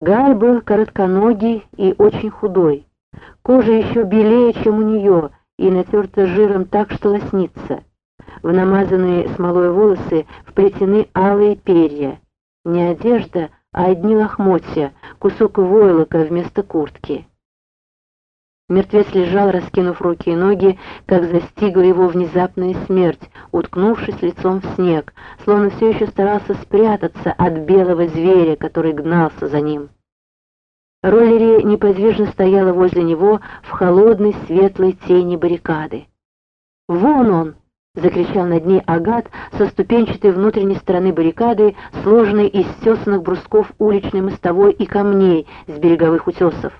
Галь был коротконогий и очень худой. Кожа еще белее, чем у нее, и натерта жиром так, что лоснится. В намазанные смолой волосы вплетены алые перья. Не одежда, а одни лохмотья, кусок войлока вместо куртки. Мертвец лежал, раскинув руки и ноги, как застигла его внезапная смерть, уткнувшись лицом в снег, словно все еще старался спрятаться от белого зверя, который гнался за ним. Роллери неподвижно стояла возле него в холодной светлой тени баррикады. «Вон он!» — закричал над ней Агат со ступенчатой внутренней стороны баррикады, сложенной из стесанных брусков уличной мостовой и камней с береговых утесов.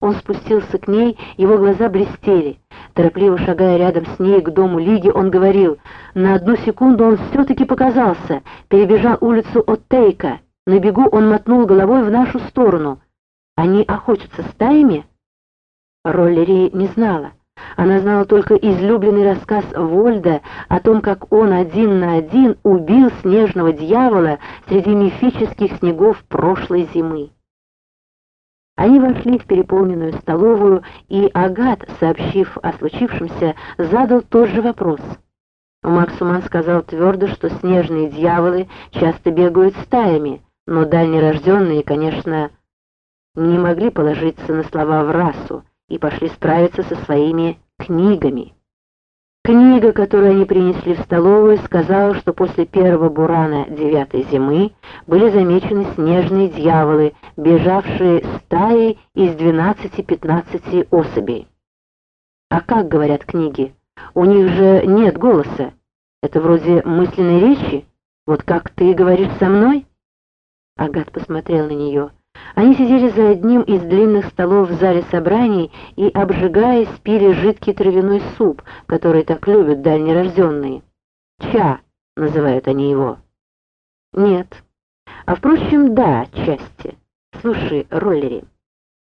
Он спустился к ней, его глаза блестели. Торопливо шагая рядом с ней к дому Лиги, он говорил, на одну секунду он все-таки показался, перебежал улицу Оттейка. На бегу он мотнул головой в нашу сторону. Они охотятся стаями? Роллери не знала. Она знала только излюбленный рассказ Вольда о том, как он один на один убил снежного дьявола среди мифических снегов прошлой зимы. Они вошли в переполненную столовую, и Агат, сообщив о случившемся, задал тот же вопрос. Максуман сказал твердо, что снежные дьяволы часто бегают стаями, но дальнерожденные, конечно, не могли положиться на слова в расу и пошли справиться со своими книгами. Книга, которую они принесли в столовую, сказала, что после первого бурана девятой зимы были замечены снежные дьяволы, бежавшие стаей из 12-15 особей. А как говорят книги? У них же нет голоса. Это вроде мысленной речи? Вот как ты говоришь со мной? Агат посмотрел на нее. Они сидели за одним из длинных столов в зале собраний и, обжигаясь, пили жидкий травяной суп, который так любят дальнерожденные. Ча называют они его. Нет. А впрочем, да, части. Слушай, Роллери,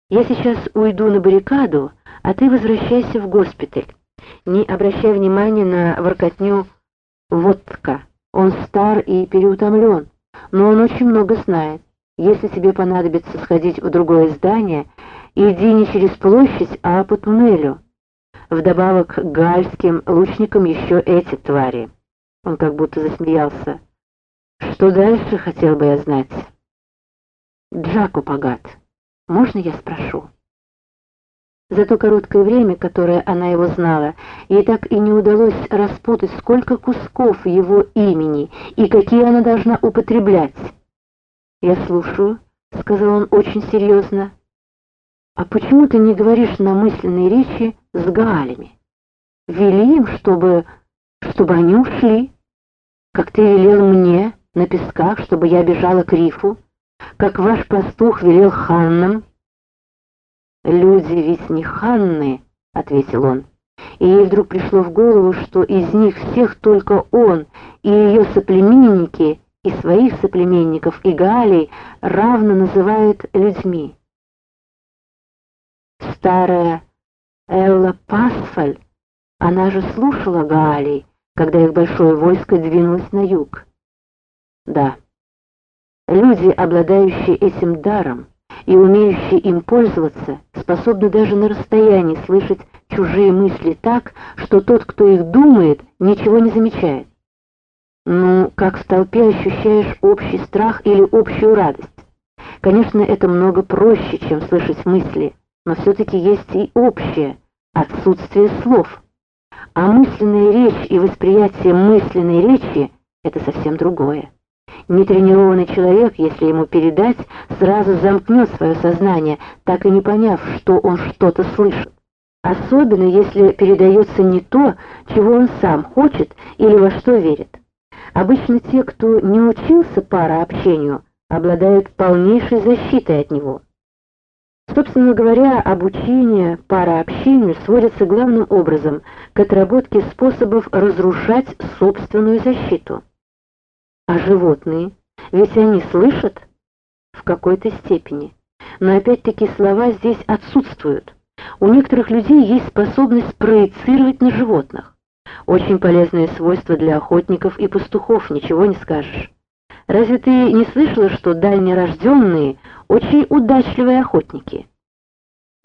я сейчас уйду на баррикаду, а ты возвращайся в госпиталь. Не обращай внимания на воркотню водка. Он стар и переутомлен, но он очень много знает. Если тебе понадобится сходить в другое здание, иди не через площадь, а по туннелю. Вдобавок к гальским лучникам еще эти твари. Он как будто засмеялся. Что дальше, хотел бы я знать. Джаку Пагат, можно я спрошу? За то короткое время, которое она его знала, ей так и не удалось распутать, сколько кусков его имени и какие она должна употреблять. «Я слушаю», — сказал он очень серьезно. «А почему ты не говоришь на мысленной речи с Галями? Вели им, чтобы... чтобы они ушли, как ты велел мне на песках, чтобы я бежала к рифу, как ваш пастух велел Ханнам». «Люди ведь не Ханны», — ответил он. И ей вдруг пришло в голову, что из них всех только он и ее соплеменники — и своих соплеменников и Галей равно называет людьми. Старая Элла Пасфаль, она же слушала Галей, когда их большое войско двинулось на юг. Да, люди, обладающие этим даром и умеющие им пользоваться, способны даже на расстоянии слышать чужие мысли так, что тот, кто их думает, ничего не замечает. Ну, как в толпе ощущаешь общий страх или общую радость. Конечно, это много проще, чем слышать мысли, но все-таки есть и общее — отсутствие слов. А мысленная речь и восприятие мысленной речи — это совсем другое. Нетренированный человек, если ему передать, сразу замкнет свое сознание, так и не поняв, что он что-то слышит. Особенно, если передается не то, чего он сам хочет или во что верит. Обычно те, кто не учился парообщению, обладают полнейшей защитой от него. Собственно говоря, обучение парообщению сводится главным образом к отработке способов разрушать собственную защиту. А животные? Ведь они слышат? В какой-то степени. Но опять-таки слова здесь отсутствуют. У некоторых людей есть способность проецировать на животных. Очень полезное свойство для охотников и пастухов, ничего не скажешь. Разве ты не слышала, что дальнерожденные очень удачливые охотники?»